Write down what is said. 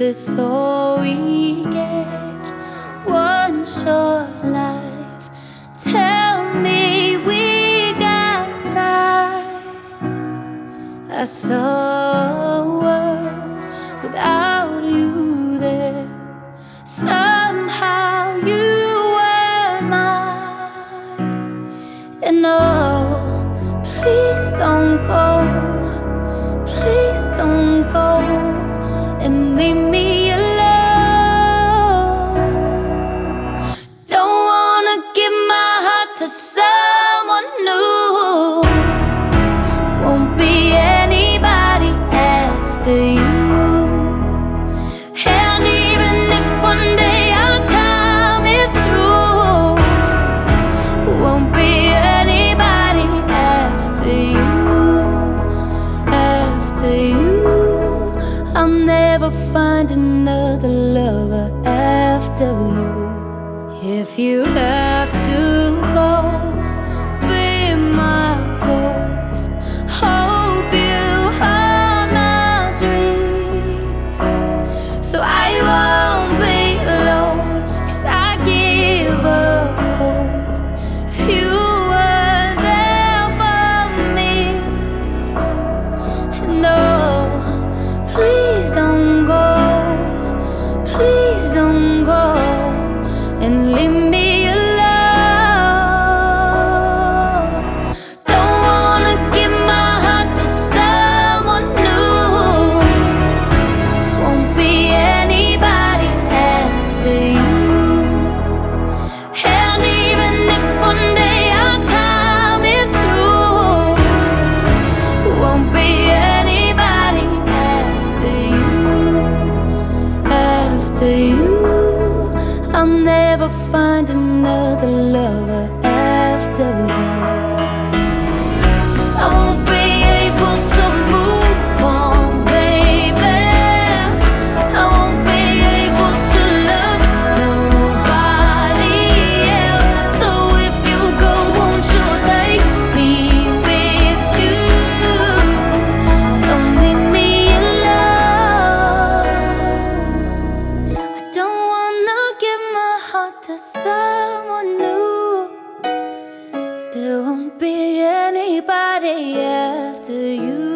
this all we get? One short life. Tell me we got time. I saw a world without you there. Somehow you were mine. And oh, please don't go. Please don't never find another lover after you. If you have to go, be my ghost. Hope you are my dreams. So I won't be alone, cause I give up hope. If you were there for me, and oh, someone new. There won't be anybody after you.